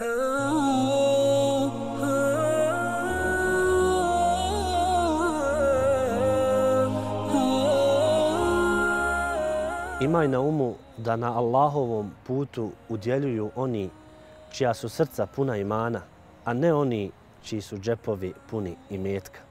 Imaj na umu da na Allahovom putu udjeljuju oni čija su srca puna imana, a ne oni čiji su džepovi puni imetka.